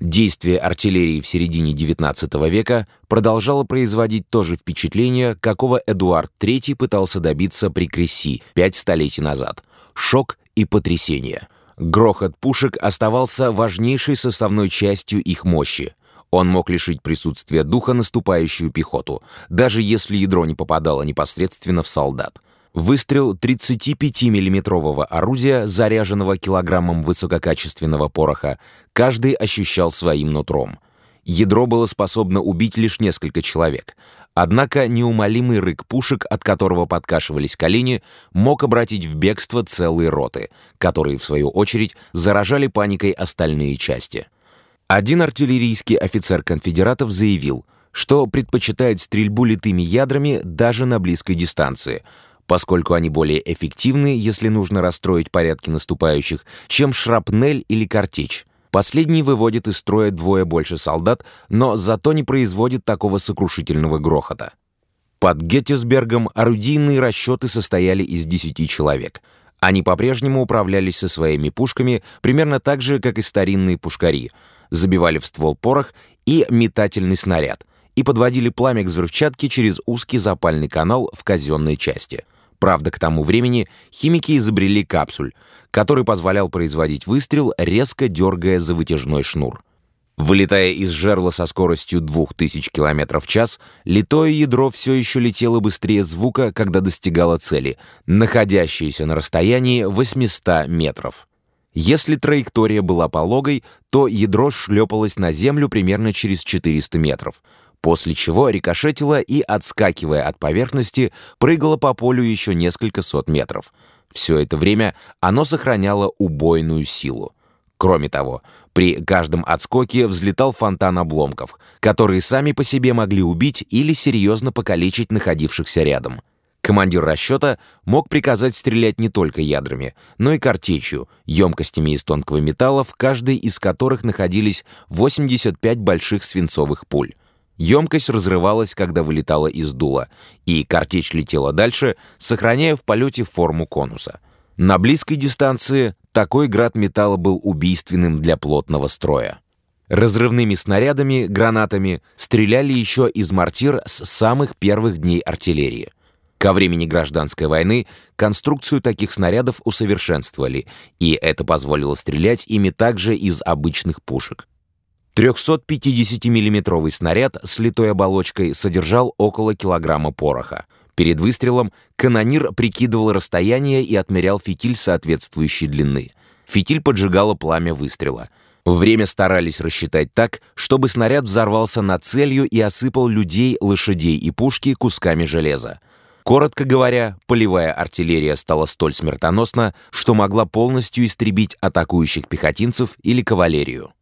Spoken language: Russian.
Действие артиллерии в середине XIX века продолжало производить то же впечатление, какого Эдуард III пытался добиться при Кресси пять столетий назад. Шок и потрясение. Грохот пушек оставался важнейшей составной частью их мощи. Он мог лишить присутствия духа наступающую пехоту, даже если ядро не попадало непосредственно в солдат. Выстрел 35 миллиметрового орудия, заряженного килограммом высококачественного пороха, каждый ощущал своим нутром. Ядро было способно убить лишь несколько человек. Однако неумолимый рык пушек, от которого подкашивались колени, мог обратить в бегство целые роты, которые, в свою очередь, заражали паникой остальные части. Один артиллерийский офицер конфедератов заявил, что предпочитает стрельбу литыми ядрами даже на близкой дистанции — поскольку они более эффективны, если нужно расстроить порядки наступающих, чем шрапнель или картечь. Последний выводит из строя двое больше солдат, но зато не производит такого сокрушительного грохота. Под Геттисбергом орудийные расчеты состояли из 10 человек. Они по-прежнему управлялись со своими пушками примерно так же, как и старинные пушкари, забивали в ствол порох и метательный снаряд и подводили пламя к взрывчатке через узкий запальный канал в казенной части — Правда, к тому времени химики изобрели капсуль, который позволял производить выстрел, резко дергая за вытяжной шнур. Вылетая из жерла со скоростью 2000 км в час, литое ядро все еще летело быстрее звука, когда достигало цели, находящейся на расстоянии 800 метров. Если траектория была пологой, то ядро шлепалось на землю примерно через 400 метров — после чего рикошетила и, отскакивая от поверхности, прыгала по полю еще несколько сот метров. Все это время оно сохраняло убойную силу. Кроме того, при каждом отскоке взлетал фонтан обломков, которые сами по себе могли убить или серьезно покалечить находившихся рядом. Командир расчета мог приказать стрелять не только ядрами, но и картечью, емкостями из тонкого металла, в каждой из которых находились 85 больших свинцовых пуль. Емкость разрывалась, когда вылетала из дула, и картечь летела дальше, сохраняя в полете форму конуса. На близкой дистанции такой град металла был убийственным для плотного строя. Разрывными снарядами, гранатами стреляли еще из мортир с самых первых дней артиллерии. Ко времени гражданской войны конструкцию таких снарядов усовершенствовали, и это позволило стрелять ими также из обычных пушек. 350-миллиметровый снаряд с литой оболочкой содержал около килограмма пороха. Перед выстрелом канонир прикидывал расстояние и отмерял фитиль соответствующей длины. Фитиль поджигало пламя выстрела. Время старались рассчитать так, чтобы снаряд взорвался над целью и осыпал людей, лошадей и пушки кусками железа. Коротко говоря, полевая артиллерия стала столь смертоносна, что могла полностью истребить атакующих пехотинцев или кавалерию.